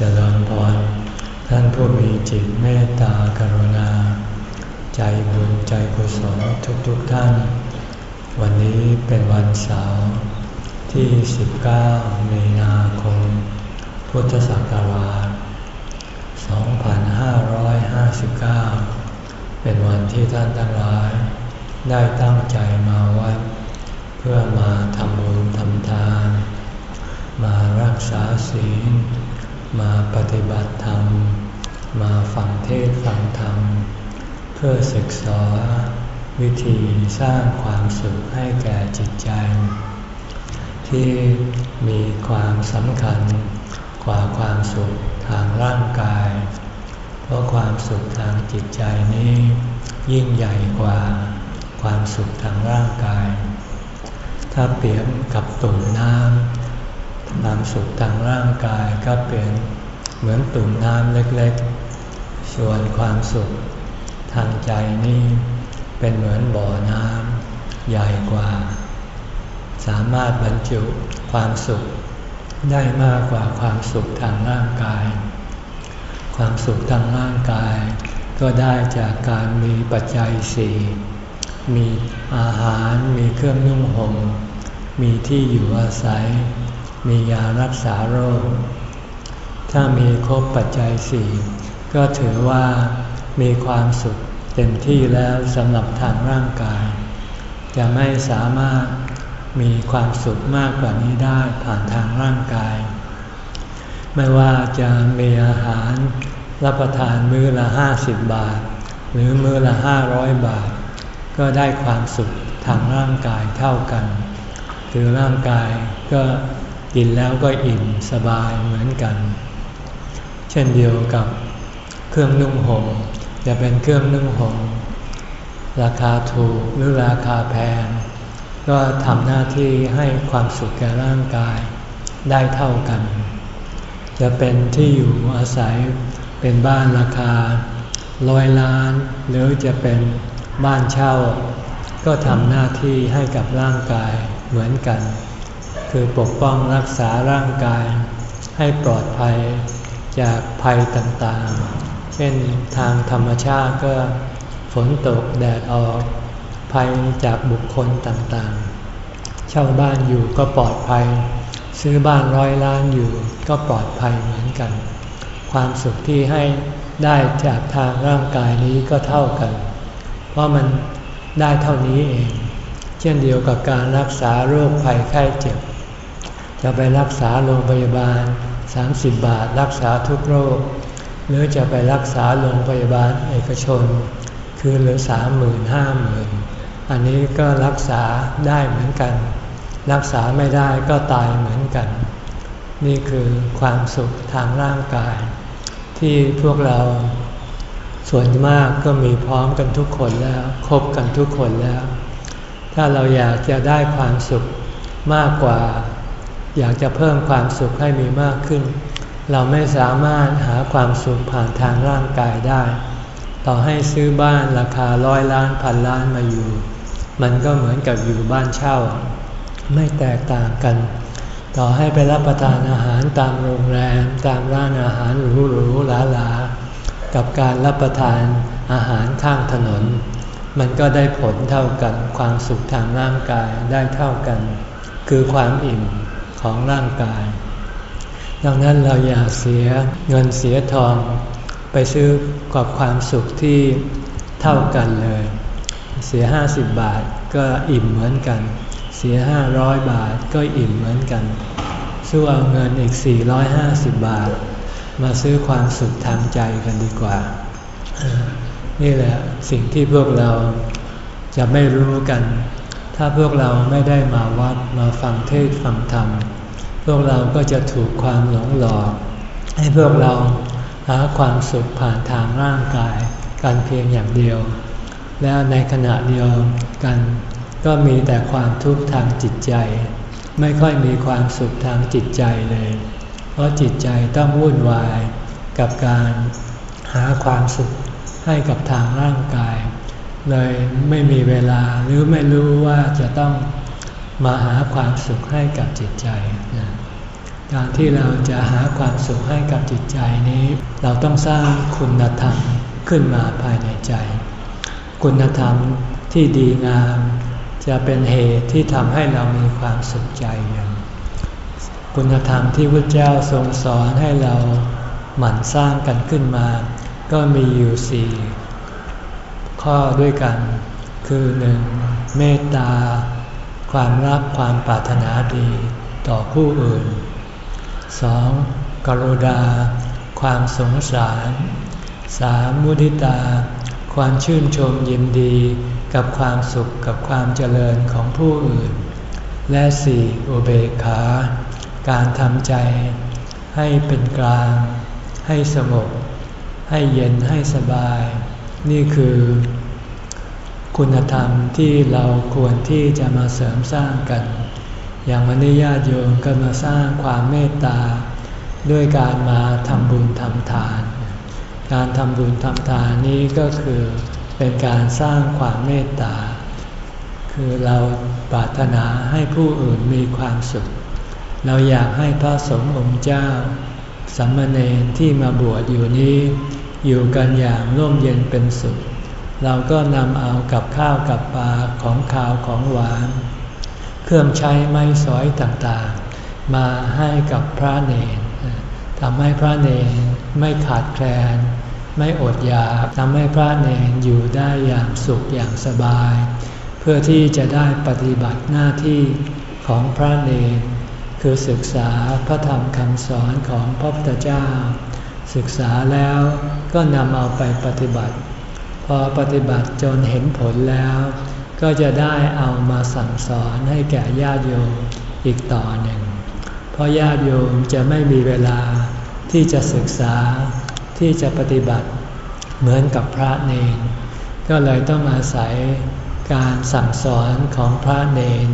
เจริญพรท่านผู้มีจิตเมตตากรุณา ใจบุญใจกุศลทุกๆทท่าน วันนี้เป็นวันเสาร์ที่ 19 มีนาคม พุทธศักราช 2559 เป็นวันที่ท่านทั้งหลาย ได้ตั้งใจมาวัด เพื่อมาทำบุญทำทาน มารักษาศีล มาปฏิบัติธรรม มาฟังเทศฟังธรรม เพื่อศึกษาวิธีสร้างความสุขให้แก่จิตใจ ที่มีความสำคัญกว่าความสุขทางร่างกาย เพราะความสุขทางจิตใจนี้ ยิ่งใหญ่กว่าความสุขทางร่างกาย ถ้าเปรียบกับตุ่มน้ำ ความสุขทางร่างกายก็เป็นเหมือนตุ่มน้ำเล็กๆ ส่วนความสุขทางใจนี่เป็นเหมือนบ่อน้ำใหญ่กว่า สามารถบรรจุความสุขได้มากกว่าความสุขทางร่างกาย ความสุขทางร่างกาย ก็ได้จากการมีปัจจัยสี่มีอาหารมีเครื่องนุ่งห่มมีที่อยู่อาศัย มียารักษาโรค ถ้ามีครบปัจจัยสี่ก็ถือว่ามีความสุขเต็มที่แล้วสำหรับทางร่างกาย จะไม่สามารถมีความสุขมากกว่านี้ได้ผ่านทางร่างกาย ไม่ว่าจะมีอาหารรับประทานมื้อละห้าสิบบาท หรือมื้อละห้าร้อยบาท ก็ได้ความสุขทางร่างกายเท่ากัน คือร่างกายก็ กินแล้วก็อิ่มสบายเหมือนกัน เช่นเดียวกับเครื่องนุ่งห่มจะเป็นเครื่องนุ่งห่มราคาถูกหรือราคาแพง ก็ทำหน้าที่ให้ความสุขแก่ร่างกายได้เท่ากัน จะเป็นที่อยู่อาศัยเป็นบ้านราคาร้อยล้าน หรือจะเป็นบ้านเช่า ก็ทำหน้าที่ให้กับร่างกายเหมือนกัน คือปกป้องรักษาร่างกาย ให้ปลอดภัยจากภัยต่างๆ เช่นทางธรรมชาติก็ฝนตกแดดออก ภัยจากบุคคลต่างๆ เช่าบ้านอยู่ก็ปลอดภัย ซื้อบ้านร้อยล้านอยู่ก็ปลอดภัยเหมือนกัน ความสุขที่ให้ได้จากทางร่างกายนี้ก็เท่ากัน เพราะมันได้เท่านี้เอง เช่นเดียวกับการรักษาโรคภัยไข้เจ็บ จะไปรักษาโรงพยาบาล 30 บาท รักษาทุกโรค หรือจะไปรักษาโรงพยาบาลเอกชน คือเหลือสามหมื่นห้าหมื่นอันนี้ก็รักษาได้เหมือนกัน รักษาไม่ได้ก็ตายเหมือนกัน นี่คือความสุขทางร่างกาย ที่พวกเราส่วนมากก็มีพร้อมกันทุกคนแล้ว ครบกันทุกคนแล้ว ถ้าเราอยากจะได้ความสุขมากกว่า อยากจะเพิ่มความสุขให้มีมากขึ้น เราไม่สามารถหาความสุขผ่านทางร่างกายได้ ต่อให้ซื้อบ้านราคาร้อยล้านพันล้านมาอยู่ มันก็เหมือนกับอยู่บ้านเช่า ไม่แตกต่างกัน ต่อให้ไปรับประทานอาหารตามโรงแรม ตามร้านอาหารหรูหรูหลาหลากับการรับประทานอาหารข้างถนน มันก็ได้ผลเท่ากันความสุขทางร่างกายได้เท่ากัน คือความอิ่ม ของร่างกาย ดังนั้นเราอย่าเสียเงินเสียทอง ไปซื้อกับความสุขที่เท่ากันเลย เสียห้าสิบบาทก็อิ่มเหมือนกัน เสียห้าร้อยบาทก็อิ่มเหมือนกัน สู้เอาเงินอีกสี่ร้อยห้าสิบบาท มาซื้อความสุขทางใจกันดีกว่า นี่แหละสิ่งที่พวกเราจะไม่รู้กัน ถ้าพวกเราไม่ได้มาวัดมาฟังเทศฟังธรรม พวกเราก็จะถูกความหลงหลอก ให้พวกเราหาความสุขผ่านทางร่างกายกันเพียงอย่างเดียว แล้วในขณะเดียวกัน ก็มีแต่ความทุกข์ทางจิตใจ ไม่ค่อยมีความสุขทางจิตใจเลย เพราะจิตใจต้องวุ่นวายกับการหาความสุขให้กับทางร่างกาย เลยไม่มีเวลาหรือไม่รู้ว่าจะต้องมาหาความสุขให้กับจิตใจนะ การที่เราจะหาความสุขให้กับจิตใจนี้ เราต้องสร้างคุณธรรมขึ้นมาภายในใจ คุณธรรมที่ดีงาม จะเป็นเหตุที่ทำให้เรามีความสุขใจอย่างคุณธรรมที่พระเจ้าทรงสอนให้เราหมั่นสร้างกันขึ้นมา ก็มีอยู่สี่ข้อด้วยกัน คือหนึ่งเมตตา ความรักความปรารถนาดีต่อผู้อื่น 2. กรุณา ความสงสาร 3. มุทิตา ความชื่นชมยินดี กับความสุขกับความเจริญของผู้อื่น และ 4. อุเบกขา การทำใจ ให้เป็นกลาง ให้สงบ ให้เย็นให้สบาย นี่คือ คุณธรรมที่เราควรที่จะมาเสริมสร้างกัน อย่างวันนี้ญาติโยมก็มาสร้างความเมตตา ด้วยการมาทำบุญทำทาน การทำบุญทำทานนี้ก็คือเป็นการสร้างความเมตตา คือเราปรารถนาให้ผู้อื่นมีความสุข เราอยากให้พระสงฆ์องค์เจ้าสัมมาเนรที่มาบวชอยู่นี้ อยู่กันอย่างร่มเย็นเป็นสุข เราก็นำเอากับข้าวกับปลาของข้าวของหวาน เครื่องใช้ไม้สอยต่างๆ มาให้กับพระเนรทำให้พระเนรไม่ขาดแคลน ไม่อดอยากทำให้พระเนรอยู่ได้อย่างสุขอย่างสบาย เพื่อที่จะได้ปฏิบัติหน้าที่ของพระเนรคือศึกษาพระธรรมคำสอนของพระพุทธเจ้า ศึกษาแล้วก็นำเอาไปปฏิบัติ พอปฏิบัติจนเห็นผลแล้ว ก็จะได้เอามาสั่งสอนให้แก่ญาติโยมอีกต่อหนึ่ง เพราะญาติโยมจะไม่มีเวลาที่จะศึกษาที่จะปฏิบัติเหมือนกับพระเนน ก็เลยต้องอาศัยการสั่งสอนของพระเนน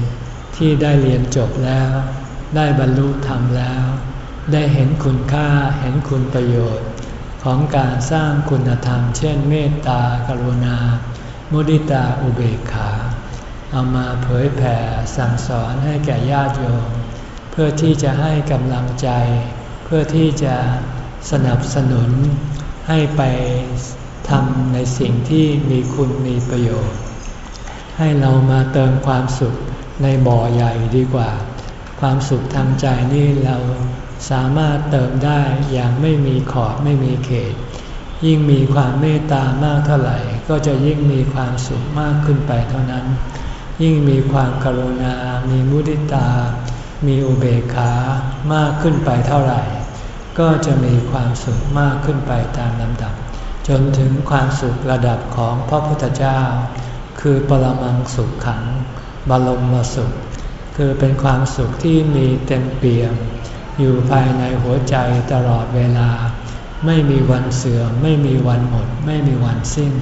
ที่ได้เรียนจบแล้ว ได้บรรลุธรรมแล้ว ได้เห็นคุณค่าเห็นคุณประโยชน์ ของการสร้างคุณธรรม เช่นเมตตากรุณา มุดิตาอุเบกขา เอามาเผยแผ่สั่งสอนให้แก่ญาติโยม เพื่อที่จะให้กำลังใจ เพื่อที่จะสนับสนุนให้ไปทำในสิ่งที่มีคุณมีประโยชน์ ให้เรามาเติมความสุขในบ่อใหญ่ดีกว่า ความสุขทางใจนี่เราสามารถเติมได้อย่างไม่มีขอบไม่มีเขต ยิ่งมีความเมตตามากเท่าไหร่ ก็จะยิ่งมีความสุขมากขึ้นไปเท่านั้น ยิ่งมีความกรุณา มีมุติตา มีอุเบกขามากขึ้นไปเท่าไหร่ ก็จะมีความสุขมากขึ้นไปตามลำดับ จนถึงความสุขระดับของพระพุทธเจ้า คือปรมังสุขขังบรมมสุข คือเป็นความสุขที่มีเต็มเปี่ยม อยู่ภายในหัวใจตลอดเวลา ไม่มีวันเสื่อมไม่มีวันหมด ไม่มีวันสิ้น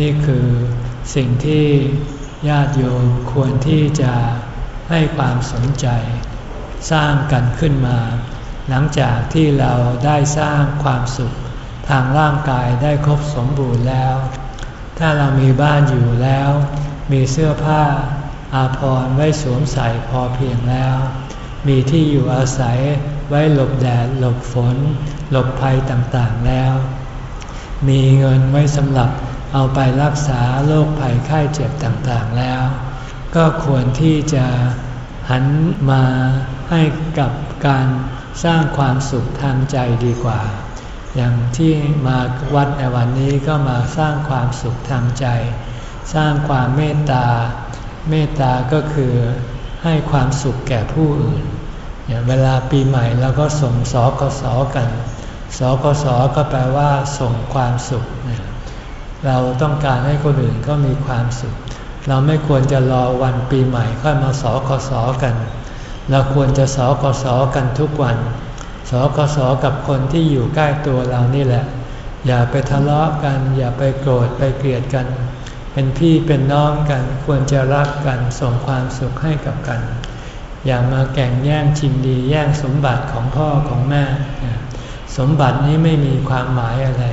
นี่คือสิ่งที่ญาติโยมควรที่จะให้ความสนใจ สร้างกันขึ้นมา หลังจากที่เราได้สร้างความสุขทางร่างกายได้ครบสมบูรณ์แล้ว ถ้าเรามีบ้านอยู่แล้ว มีเสื้อผ้าอาภรณ์ไว้สวมใส่พอเพียงแล้ว มีที่อยู่อาศัยไว้หลบแดดหลบฝน หลบภัยต่างๆแล้ว มีเงินไว้สำหรับ เอาไปรักษาโรคภัยไข้เจ็บต่างๆแล้ว ก็ควรที่จะหันมาให้กับการสร้างความสุขทางใจดีกว่า อย่างที่มาวัดในวันนี้ก็มาสร้างความสุขทางใจ สร้างความเมตตา เมตตาก็คือให้ความสุขแก่ผู้อื่นอย่างเวลาปีใหม่เราก็ส่งสอกสอกัน สกสก็แปลว่าส่งความสุข เราต้องการให้คนอื่นก็มีความสุข เราไม่ควรจะรอวันปีใหม่ค่อยมาสกสอกัน เราควรจะสกสอกันทุกวันสกสอกับคนที่อยู่ใกล้ตัวเรานี่แหละ อย่าไปทะเลาะกัน อย่าไปโกรธไปเกลียดกัน เป็นพี่เป็นน้องกันควรจะรักกันส่งความสุขให้กับกัน อย่ามาแก่งแย่งชิงดีแย่งสมบัติของพ่อของแม่ สมบัตินี้ไม่มีความหมายอะไร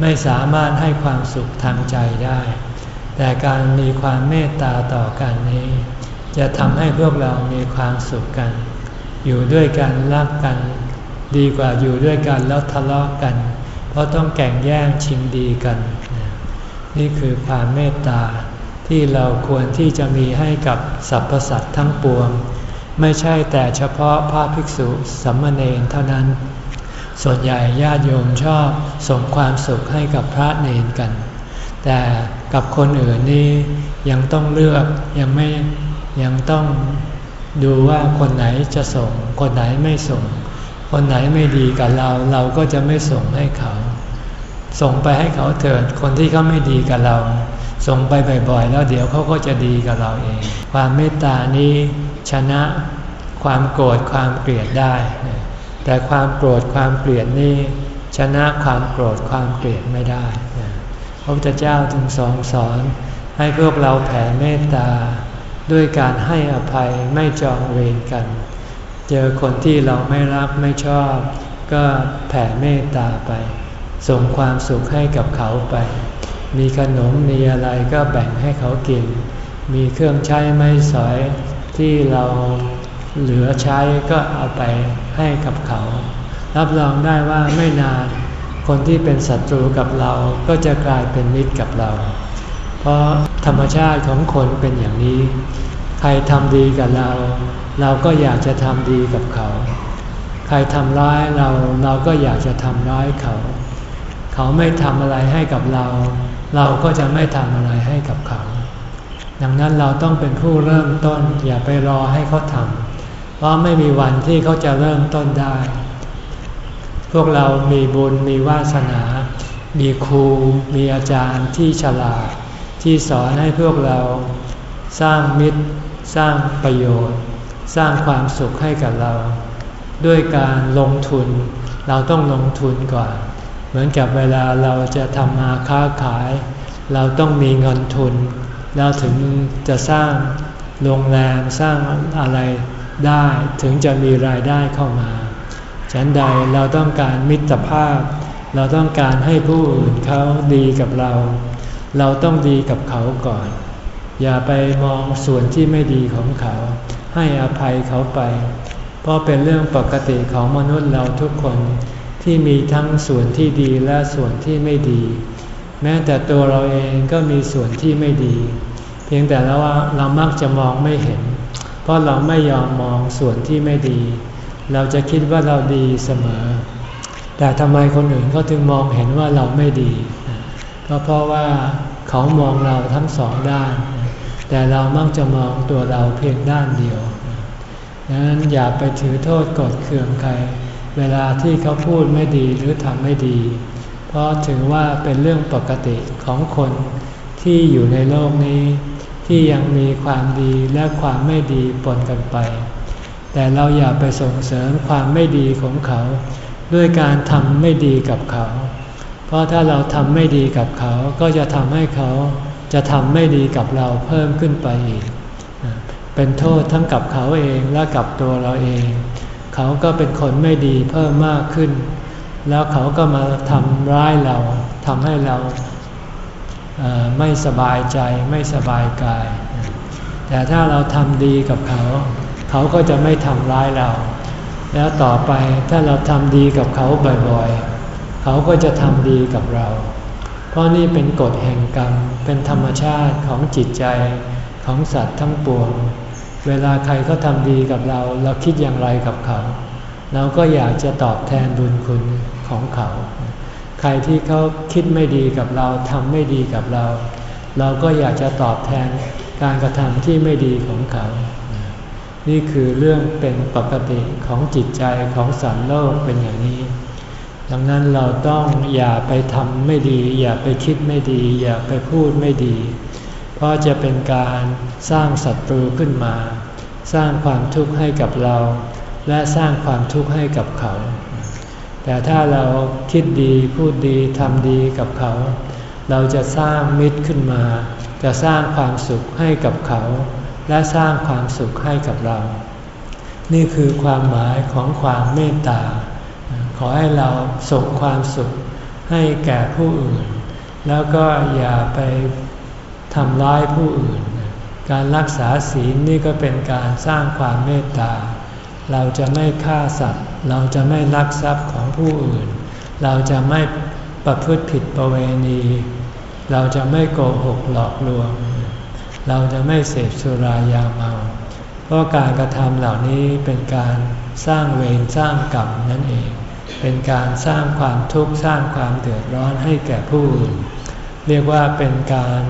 ไม่สามารถให้ความสุขทางใจได้ แต่การมีความเมตตาต่อกันนี้ จะทำให้พวกเรามีความสุขกัน อยู่ด้วยกันรักกัน ดีกว่าอยู่ด้วยกันแล้วทะเลาะกัน เพราะต้องแข่งแย่งชิงดีกัน นี่คือความเมตตาที่เราควรที่จะมีให้กับสรรพสัตว์ทั้งปวง ไม่ใช่แต่เฉพาะพระภิกษุสัมมาเนนเท่านั้น ส่วนใหญ่ญาติโยมชอบส่งความสุขให้กับพระเนนกัน แต่กับคนอื่นนี่ยังต้องเลือกยังไม่ยังต้องดูว่าคนไหนจะส่ง คนไหนไม่ส่ง คนไหนไม่ดีกับเราเราก็จะไม่ส่งให้เขา ส่งไปให้เขาเถิดคนที่เขาไม่ดีกับเรา ส่งไปบ่อยๆ แล้วเดี๋ยวเขาก็จะดีกับเราเอง ความเมตตานี้ชนะความโกรธความเกลียดได้ แต่ความโกรธความเกลียดนี่ชนะความโกรธความเกลียดไม่ได้พระพุทธเจ้าจึงสอนสอนให้พวกเราแผ่เมตตา ด้วยการให้อภัยไม่จองเวรกัน เจอคนที่เราไม่รักไม่ชอบ ก็แผ่เมตตาไป ส่งความสุขให้กับเขาไป มีขนมมีอะไรก็แบ่งให้เขากิน มีเครื่องใช้ไม้สอยที่เรา เหลือใช้ก็เอาไปให้กับเขา รับรองได้ว่าไม่นาน คนที่เป็นศัตรูกับเราก็จะกลายเป็นมิตรกับเรา เพราะธรรมชาติของคนเป็นอย่างนี้ ใครทำดีกับเรา เราก็อยากจะทำดีกับเขา ใครทำร้ายเราเราก็อยากจะทำร้ายเขา เขาไม่ทำอะไรให้กับเรา เราก็จะไม่ทำอะไรให้กับเขาดังนั้นเราต้องเป็นผู้เริ่มต้นอย่าไปรอให้เขาทำ เพราะไม่มีวันที่เขาจะเริ่มต้นได้ พวกเรามีบุญมีวาสนา มีครู มีอาจารย์ที่ฉลาด ที่สอนให้พวกเราสร้างมิตร สร้างประโยชน์ สร้างความสุขให้กับเรา ด้วยการลงทุน เราต้องลงทุนก่อน เหมือนกับเวลาเราจะทำมาค้าขาย เราต้องมีเงินทุน เราถึงจะสร้างโรงแรมสร้างอะไร ได้ถึงจะมีรายได้เข้ามา ฉันใดเราต้องการมิตรภาพ เราต้องการให้ผู้อื่นเขาดีกับเรา เราต้องดีกับเขาก่อน อย่าไปมองส่วนที่ไม่ดีของเขา ให้อภัยเขาไป เพราะเป็นเรื่องปกติของมนุษย์เราทุกคนที่มีทั้งส่วนที่ดีและส่วนที่ไม่ดี แม้แต่ตัวเราเองก็มีส่วนที่ไม่ดี เพียงแต่แล้วว่าเรามักจะมองไม่เห็น เพราะเราไม่ยอมมองส่วนที่ไม่ดี เราจะคิดว่าเราดีเสมอ แต่ทำไมคนอื่นเขาถึงมองเห็นว่าเราไม่ดี ก็เพราะว่าเขามองเราทั้งสองด้าน แต่เรามักจะมองตัวเราเพียงด้านเดียวดังนั้นอย่าไปถือโทษกดเคืองใคร เวลาที่เขาพูดไม่ดีหรือทำไม่ดี เพราะถือว่าเป็นเรื่องปกติของคนที่อยู่ในโลกนี้ ที่ยังมีความดีและความไม่ดีปนกันไป แต่เราอย่าไปส่งเสริมความไม่ดีของเขา ด้วยการทำไม่ดีกับเขา เพราะถ้าเราทำไม่ดีกับเขาก็จะทำให้เขาจะทำไม่ดีกับเราเพิ่มขึ้นไปอีก เป็นโทษทั้งกับเขาเองและกับตัวเราเอง เขาก็เป็นคนไม่ดีเพิ่มมากขึ้น แล้วเขาก็มาทำร้ายเราทำให้เรา ไม่สบายใจไม่สบายกาย แต่ถ้าเราทำดีกับเขา เขาก็จะไม่ทำร้ายเรา แล้วต่อไปถ้าเราทำดีกับเขาบ่อยๆ เขาก็จะทำดีกับเรา เพราะนี่เป็นกฎแห่งกรรม เป็นธรรมชาติของจิตใจของสัตว์ทั้งปวง เวลาใครเขาทำดีกับเรา เราคิดอย่างไรกับเขา เราก็อยากจะตอบแทนบุญคุณของเขา ครที่เขาคิดไม่ดีกับเราทำไม่ดีกับเรา เราก็อยากจะตอบแทนการกระทำที่ไม่ดีของเขา นี่คือเรื่องเป็นปกติของจิตใจของสัตว์โลกเป็นอย่างนี้ ดังนั้นเราต้องอย่าไปทำไม่ดี อย่าไปคิดไม่ดี อย่าไปพูดไม่ดี เพราะจะเป็นการสร้างศัตรูขึ้นมา สร้างความทุกข์ให้กับเรา และสร้างความทุกข์ให้กับเขา แต่ถ้าเราคิดดีพูดดีทำดีกับเขา เราจะสร้างมิตรขึ้นมา จะสร้างความสุขให้กับเขา และสร้างความสุขให้กับเรา นี่คือความหมายของความเมตตา ขอให้เราส่งความสุขให้แก่ผู้อื่น แล้วก็อย่าไปทำร้ายผู้อื่น การรักษาศีลนี่ก็เป็นการสร้างความเมตตา เราจะไม่ฆ่าสัตว์ เราจะไม่ลักทรัพย์ของผู้อื่น เราจะไม่ประพฤติผิดประเวณี เราจะไม่โกหกหลอกลวง เราจะไม่เสพสุรายาเมา เพราะการกระทำเหล่านี้เป็นการสร้างเวรสร้างกรรมนั่นเอง เป็นการสร้างความทุกข์สร้างความเดือดร้อนให้แก่ผู้อื่น เรียกว่าเป็นการ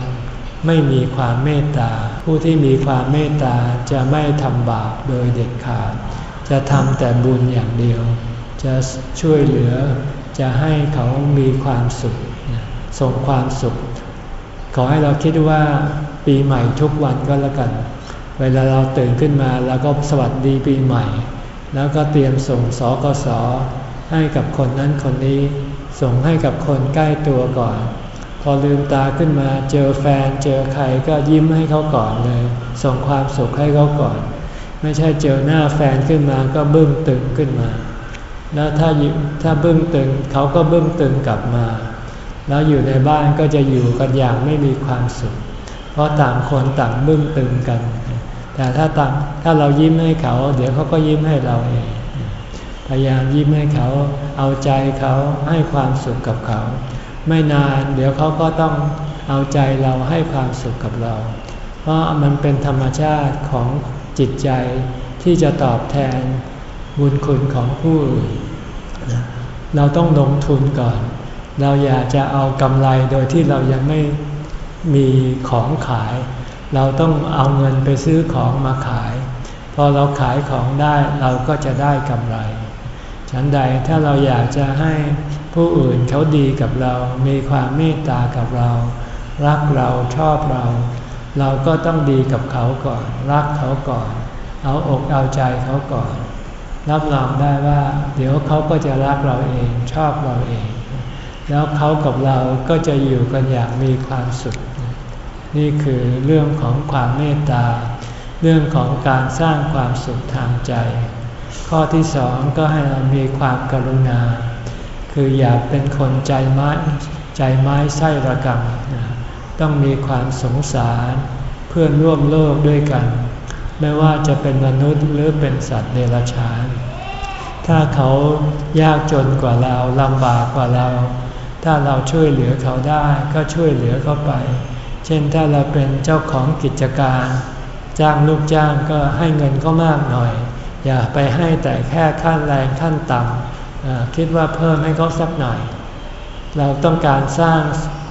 ไม่มีความเมตตา ผู้ที่มีความเมตตาจะไม่ทำบาปโดยเด็ดขาด จะทำแต่บุญอย่างเดียว จะช่วยเหลือจะให้เขามีความสุขส่งความสุข ขอให้เราคิดว่าปีใหม่ทุกวันก็แล้วกัน เวลาเราตื่นขึ้นมาแล้วก็สวัสดีปีใหม่ แล้วก็เตรียมส่งสอกสให้กับคนนั้นคนนี้ ส่งให้กับคนใกล้ตัวก่อน พอลืมตาขึ้นมาเจอแฟนเจอใครก็ยิ้มให้เขาก่อนเลย ส่งความสุขให้เขาก่อน ไม่ใช่เจอหน้าแฟนขึ้นมาก็บึ้งตึงขึ้นมา แล้วถ้าถ้าบึ้งตึงเขาก็บึ้งตึงกลับมา แล้วอยู่ในบ้านก็จะอยู่กันอย่างไม่มีความสุข เพราะต่างคนต่างบึ้งตึงกัน แต่ถ้าต่างถ้าเรายิ้มให้เขา เดี๋ยวเขาก็ยิ้มให้เราเอง พยายามยิ้มให้เขา เอาใจเขาให้ความสุขกับเขา ไม่นานเดี๋ยวเขาก็ต้องเอาใจเราให้ความสุขกับเรา เพราะมันเป็นธรรมชาติของ จิตใจที่จะตอบแทนบุญคุณของผู้อื่นเราต้องลงทุนก่อน เราอยากจะเอากำไรโดยที่เรายังไม่มีของขาย เราต้องเอาเงินไปซื้อของมาขาย พอเราขายของได้เราก็จะได้กำไร ฉันใดถ้าเราอยากจะให้ผู้อื่นเขาดีกับเรา มีความเมตตากับเรา รักเราชอบเรา เราก็ต้องดีกับเขาก่อน รักเขาก่อน เอาอกเอาใจเขาก่อน รับรองได้ว่า เดี๋ยวเขาก็จะรักเราเองชอบเราเอง แล้วเขากับเราก็จะอยู่กันอย่างมีความสุข นี่คือเรื่องของความเมตตา เรื่องของการสร้างความสุขทางใจ ข้อที่สองก็ให้เรามีความกรุณา คืออย่าเป็นคนใจไม้ใจไม้ไส้ระกำ ต้องมีความสงสารเพื่อนร่วมโลกด้วยกัน ไม่ว่าจะเป็นมนุษย์หรือเป็นสัตว์เดรัจฉาน ถ้าเขายากจนกว่าเราลำบากกว่าเรา ถ้าเราช่วยเหลือเขาได้ก็ช่วยเหลือเขาไป เช่นถ้าเราเป็นเจ้าของกิจการ จ้างลูกจ้างก็ให้เงินก็มากหน่อย อย่าไปให้แต่แค่ขั้นแรงขั้นต่ำคิดว่าเพิ่มให้เขาสักหน่อย เราต้องการสร้าง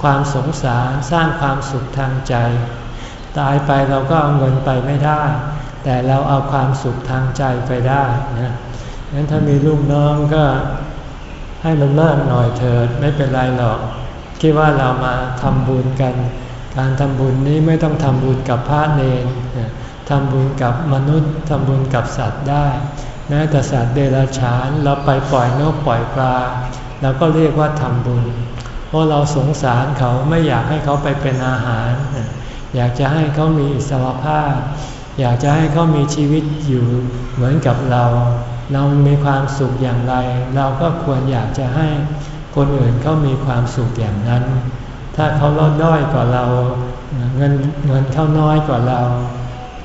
ความสงสารสร้างความสุขทางใจ ตายไปเราก็เอาเงินไปไม่ได้ แต่เราเอาความสุขทางใจไปได้นะงั้นถ้ามีลูกน้องก็ให้มันมากหน่อยเถิดไม่เป็นไรหรอก คิดว่าเรามาทำบุญกัน การทำบุญนี้ไม่ต้องทำบุญกับพระเนรทำบุญกับมนุษย์ทำบุญกับสัตว์ได้แม้แต่สัตว์เดรัจฉานเราไปปล่อยนกปล่อยปลาเราก็เรียกว่าทำบุญ ราะเราสงสารเขาไม่อยากให้เขาไปเป็นอาหาร อยากจะให้เขามีอิสรภาพ อยากจะให้เขามีชีวิตอยู่เหมือนกับเรา เรามีความสุขอย่างไร เราก็ควรอยากจะให้คนอื่นเขามีความสุขอย่างนั้น ถ้าเขาลดด้อยกว่าเราเงินเงินเขาน้อยกว่าเรา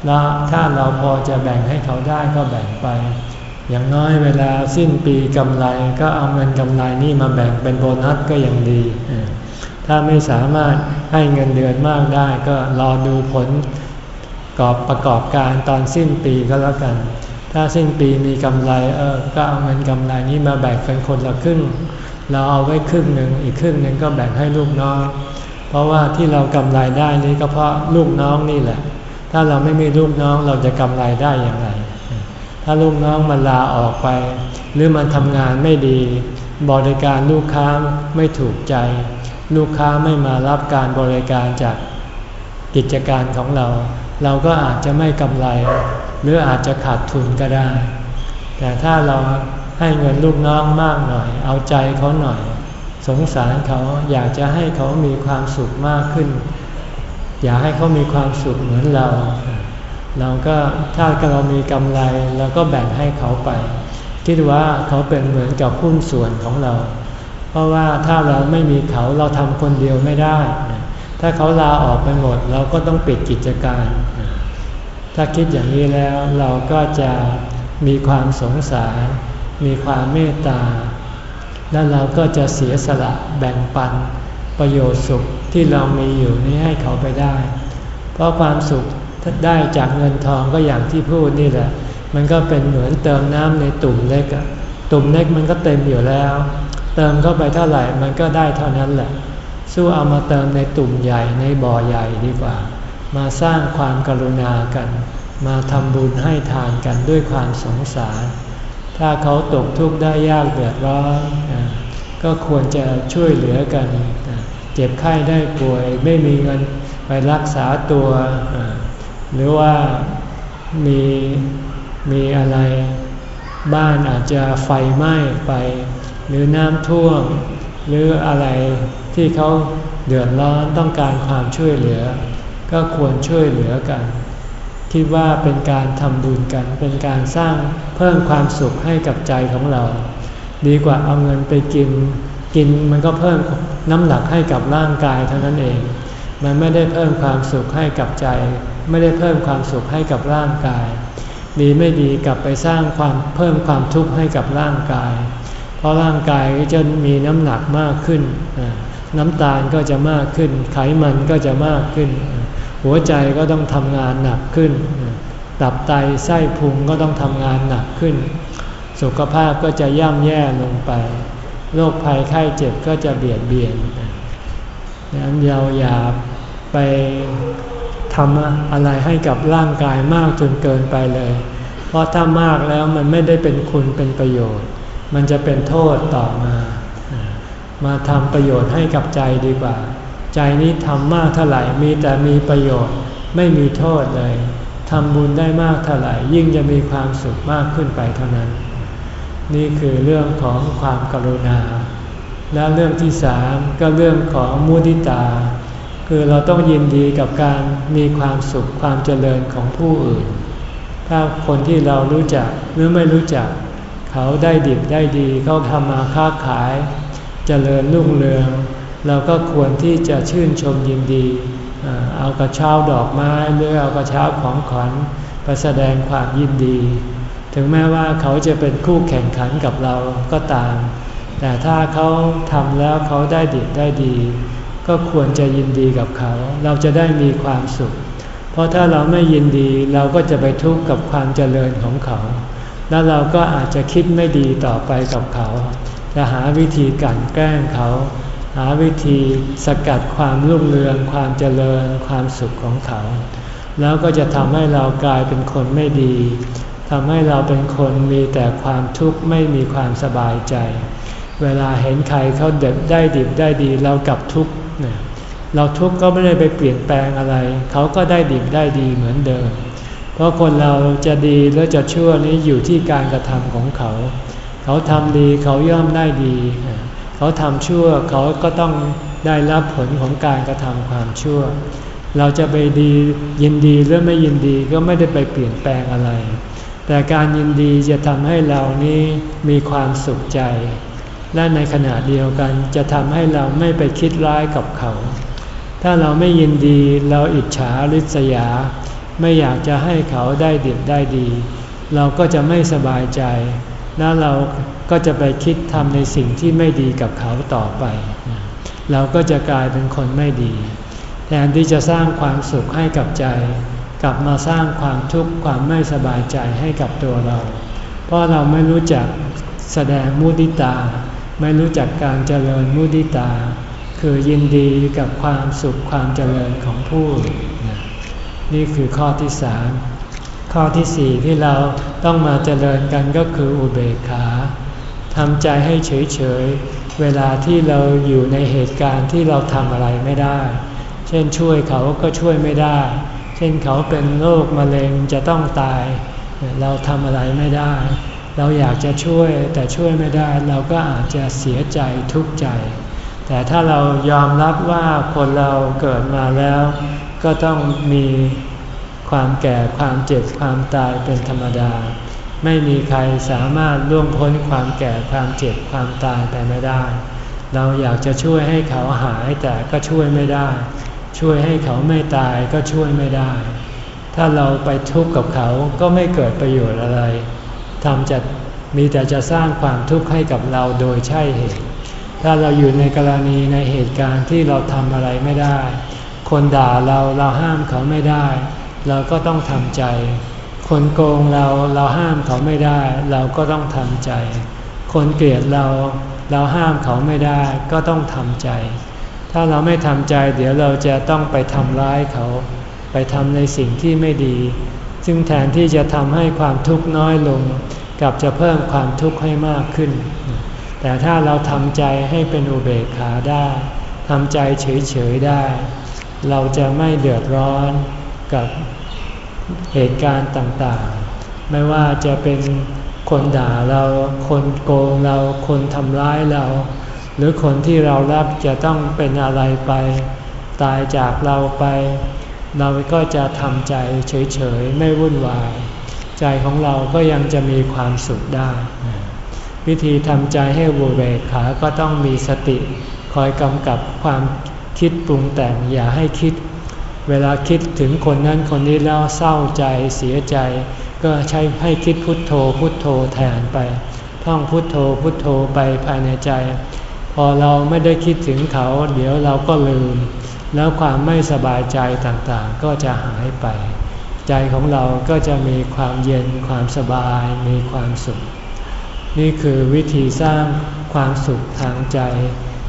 แล้วถ้าเราพอจะแบ่งให้เขาได้ก็แบ่งไป อย่างน้อยเวลาสิ้นปีกำไรก็เอาเงินกำไรนี่มาแบ่งเป็นโบนัสก็ยังดี ถ้าไม่สามารถให้เงินเดือนมากได้ก็รอดูผลกอบประกอบการตอนสิ้นปีก็แล้วกัน ถ้าสิ้นปีมีกำไรเออก็เอาเงินกำไรนี้มาแบ่งเป็นคนละครึ่ง เราเอาไว้ครึ่งหนึ่งอีกครึ่งหนึ่งก็แบ่งให้ลูกน้อง เพราะว่าที่เรากำไรได้นี้ก็เพราะลูกน้องนี่แหละ ถ้าเราไม่มีลูกน้องเราจะกำไรได้อย่างไร ถ้าลูกน้องมันลาออกไป หรือมันทำงานไม่ดี บริการลูกค้าไม่ถูกใจ ลูกค้าไม่มารับการบริการจากกิจการของเรา เราก็อาจจะไม่กำไร หรืออาจจะขาดทุนก็ได้ แต่ถ้าเราให้เงินลูกน้องมากหน่อย เอาใจเขาหน่อย สงสารเขาอยากจะให้เขามีความสุขมากขึ้น อยากให้เขามีความสุขเหมือนเรา เราก็ถ้าเรามีกำไรเราก็แบ่งให้เขาไป คิดว่าเขาเป็นเหมือนกับหุ้นส่วนของเรา เพราะว่าถ้าเราไม่มีเขาเราทำคนเดียวไม่ได้ ถ้าเขาลาออกไปหมด เราก็ต้องปิดกิจการ ถ้าคิดอย่างนี้แล้วเราก็จะมีความสงสารมีความเมตตา แล้วเราก็จะเสียสละแบ่งปันประโยชน์สุขที่เรามีอยู่นี้ให้เขาไปได้ เพราะความสุข ได้จากเงินทองก็อย่างที่พูดนี่แหละ มันก็เป็นเหมือนเติมน้ำในตุ่มเล็กอะตุ่มเล็กมันก็เต็มอยู่แล้ว เติมเข้าไปเท่าไหร่มันก็ได้เท่านั้นแหละ สู้เอามาเติมในตุ่มใหญ่ในบ่อใหญ่ดีกว่า มาสร้างความกรุณากัน มาทำบุญให้ทานกันด้วยความสงสาร ถ้าเขาตกทุกข์ได้ยากเดือดร้อนก็ควรจะช่วยเหลือกัน เจ็บไข้ได้ป่วยไม่มีเงินไปรักษาตัว หรือว่ามีมีอะไรบ้านอาจจะไฟไหม้ไป หรือน้ำท่วม หรืออะไรที่เขาเดือดร้อนต้องการความช่วยเหลือ ก็ควรช่วยเหลือกัน คิดว่าเป็นการทำบุญกัน เป็นการสร้างเพิ่มความสุขให้กับใจของเรา ดีกว่าเอาเงินไปกิน กินมันก็เพิ่มน้ำหนักให้กับร่างกายเท่านั้นเอง มันไม่ได้เพิ่มความสุขให้กับใจ ไม่ได้เพิ่มความสุขให้กับร่างกาย ดีไม่ดีกลับไปสร้างความเพิ่มความทุกข์ให้กับร่างกาย เพราะร่างกายจะมีน้ำหนักมากขึ้น น้ำตาลก็จะมากขึ้น ไขมันก็จะมากขึ้น หัวใจก็ต้องทำงานหนักขึ้น ตับไตไส้พุงก็ต้องทำงานหนักขึ้น สุขภาพก็จะย่ำแย่ลงไป โรคภัยไข้เจ็บก็จะเบียดเบียน นั้นเราอย่าไปทำอะไรให้กับร่างกายมากจนเกินไปเลย เพราะถ้ามากแล้วมันไม่ได้เป็นคุณเป็นประโยชน์ มันจะเป็นโทษต่อมา มาทำประโยชน์ให้กับใจดีกว่า ใจนี้ทำมากเท่าไหร่มีแต่มีประโยชน์ไม่มีโทษเลยทำบุญได้มากเท่าไหร่ยิ่งจะมีความสุขมากขึ้นไปเท่านั้น นี่คือเรื่องของความกรุณา และเรื่องที่สามก็เรื่องของมุทิตา คือเราต้องยินดีกับการมีความสุขความเจริญของผู้อื่น ถ้าคนที่เรารู้จักหรือไม่รู้จัก เขาได้ดิบได้ดีเขาทำมาค้าขาย เจริญรุ่งเรือง เราก็ควรที่จะชื่นชมยินดี เอากระเช้าดอกไม้หรือเอากระเช้าของขวัญไปแสดงความยินดี ถึงแม้ว่าเขาจะเป็นคู่แข่งขันกับเราก็ตาม แต่ถ้าเขาทำแล้วเขาได้ดิบได้ดี ก็ควรจะยินดีกับเขา เราจะได้มีความสุข เพราะถ้าเราไม่ยินดีเราก็จะไปทุกข์กับความเจริญของเขา แล้วเราก็อาจจะคิดไม่ดีต่อไปกับเขา จะหาวิธีกันแกล้งเขา หาวิธีสกัดความรุ่งเรือง ความเจริญ ความสุขของเขา แล้วก็จะทำให้เรากลายเป็นคนไม่ดีทำให้เราเป็นคนมีแต่ความทุกข์ไม่มีความสบายใจ เวลาเห็นใครเขาเด็ดได้ดิบได้ดีเรากลับทุกข์เราทุกข์ก็ไม่ได้ไปเปลี่ยนแปลงอะไร เขาก็ได้ดีได้ดีเหมือนเดิม เพราะคนเราจะดีหรือจะชั่วนี้อยู่ที่การกระทำของเขา เขาทำดีเขาย่อมได้ดี เขาทำชั่วเขาก็ต้องได้รับผลของการกระทำความชั่ว เราจะไปดียินดีหรือไม่ยินดีก็ไม่ได้ไปเปลี่ยนแปลงอะไร แต่การยินดีจะทำให้เรานี้มีความสุขใจ และในขณะเดียวกันจะทำให้เราไม่ไปคิดร้ายกับเขา ถ้าเราไม่ยินดีเราอิจฉาริษยา ไม่อยากจะให้เขาได้ดีได้ดี เราก็จะไม่สบายใจ แล้วเราก็จะไปคิดทำในสิ่งที่ไม่ดีกับเขาต่อไป เราก็จะกลายเป็นคนไม่ดี แทนที่จะสร้างความสุขให้กับใจ กลับมาสร้างความทุกข์ความไม่สบายใจให้กับตัวเรา เพราะเราไม่รู้จักแสดงมุติตา ไม่รู้จักการเจริญมุติตา คือยินดีกับความสุขความเจริญของผู้นี่คือข้อที่สามข้อที่สี่ที่เราต้องมาเจริญกันก็คืออุเบกขาทำใจให้เฉยเฉยเวลาที่เราอยู่ในเหตุการณ์ที่เราทำอะไรไม่ได้ เช่นช่วยเขาก็ช่วยไม่ได้ เช่นเขาเป็นโรคมะเร็งจะต้องตาย เราทำอะไรไม่ได้ เราอยากจะช่วยแต่ช่วยไม่ได้เราก็อาจจะเสียใจทุกข์ใจ แต่ถ้าเรายอมรับว่าคนเราเกิดมาแล้ว ก็ต้องมีความแก่ความเจ็บความตายเป็นธรรมดา ไม่มีใครสามารถล่วงพ้นความแก่ความเจ็บความตายไปไม่ได้ เราอยากจะช่วยให้เขาหายแต่ก็ช่วยไม่ได้ ช่วยให้เขาไม่ตายก็ช่วยไม่ได้ ถ้าเราไปทุกข์กับเขาก็ไม่เกิดประโยชน์อะไร ทำจะมีแต่จะสร้างความทุกข์ให้กับเราโดยใช่เหตุ ถ้าเราอยู่ในกรณีในเหตุการณ์ที่เราทำอะไรไม่ได้ คนด่าเราเราห้ามเขาไม่ได้ เราก็ต้องทำใจ คนโกงเราเราห้ามเขาไม่ได้ เราก็ต้องทำใจ คนเกลียดเราเราห้ามเขาไม่ได้ก็ต้องทำใจ ถ้าเราไม่ทำใจ เดี๋ยวเราจะต้องไปทำร้ายเขา ไปทำในสิ่งที่ไม่ดี ซึ่งแทนที่จะทำให้ความทุกข์น้อยลงกลับจะเพิ่มความทุกข์ให้มากขึ้น แต่ถ้าเราทำใจให้เป็นอุเบกขาได้ทำใจเฉยๆได้ เราจะไม่เดือดร้อนกับเหตุการณ์ต่างๆ ไม่ว่าจะเป็นคนด่าเรา คนโกงเรา คนทำร้ายเรา หรือคนที่เรารักจะต้องเป็นอะไรไป ตายจากเราไป เราก็จะทำใจเฉยๆ ไม่วุ่นวาย ใจของเราก็ยังจะมีความสุขได้ วิธีทำใจให้วูเบกขา ก็ต้องมีสติ คอยกำกับความคิดปรุงแต่งอย่าให้คิด เวลาคิดถึงคนนั้นคนนี้แล้วเศร้าใจเสียใจ ก็ใช้ให้คิดพุทโธพุทโธแทนไป ท่องพุทโธพุทโธไปภายในใจ พอเราไม่ได้คิดถึงเขา เดี๋ยวเราก็ลืม แล้วความไม่สบายใจต่างๆ ก็จะหายไป ใจของเราก็จะมีความเย็นความสบาย มีความสุข นี่คือวิธีสร้างความสุขทางใจ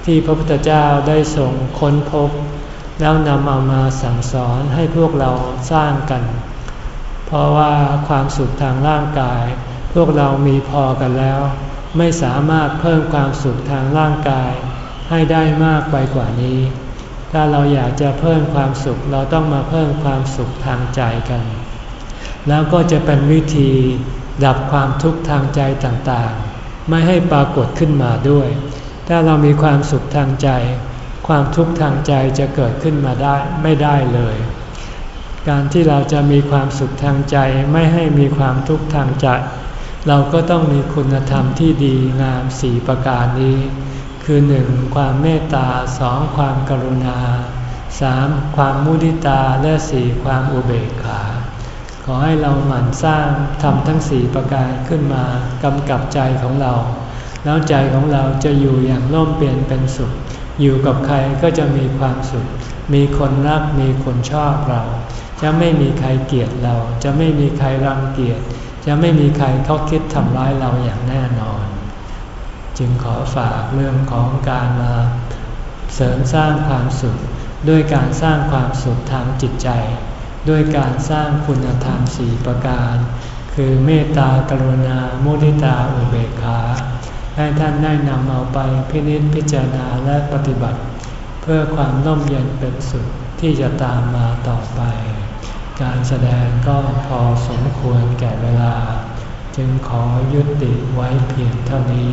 ที่พระพุทธเจ้าได้ทรงค้นพบ แล้วนำเอามาสั่งสอนให้พวกเราสร้างกัน เพราะว่าความสุขทางร่างกาย พวกเรามีพอกันแล้ว ไม่สามารถเพิ่มความสุขทางร่างกาย ให้ได้มากไปกว่านี้ ถ้าเราอยากจะเพิ่มความสุขเราต้องมาเพิ่มความสุขทางใจกัน แล้วก็จะเป็นวิธีดับความทุกข์ทางใจต่างๆ ไม่ให้ปรากฏขึ้นมาด้วย ถ้าเรามีความสุขทางใจ ความทุกข์ทางใจจะเกิดขึ้นมาได้ไม่ได้เลย การที่เราจะมีความสุขทางใจไม่ให้มีความทุกข์ทางใจ เราก็ต้องมีคุณธรรมที่ดีงามสี่ประการนี้ คือหนึ่งความเมตตาสองความกรุณาสามความมุทิตาและสี่ความอุเบกขา ขอให้เราหมั่นสร้างทำทั้งสี่ประการขึ้นมากำกับใจของเรา แล้วใจของเราจะอยู่อย่างร่มเปลี่ยนเป็นสุข อยู่กับใครก็จะมีความสุข มีคนรักมีคนชอบเรา จะไม่มีใครเกลียดเรา จะไม่มีใครรังเกียจจะไม่มีใครเขาคิดทำร้ายเราอย่างแน่นอน จึงขอฝากเรื่องของการมาเสริมสร้างความสุข ด้วยการสร้างความสุขทางจิตใจ ด้วยการสร้างคุณธรรมสี่ประการ คือเมตตากรุณา มุทิตาอุเบกขาให้ท่านได้นำเอาไปพินิจพิจารณาและปฏิบัติ เพื่อความน่มเย็นเป็นสุขที่จะตามมาต่อไป การแสดงก็พอสมควรแก่เวลา จึงขอยุติไว้เพียงเท่านี้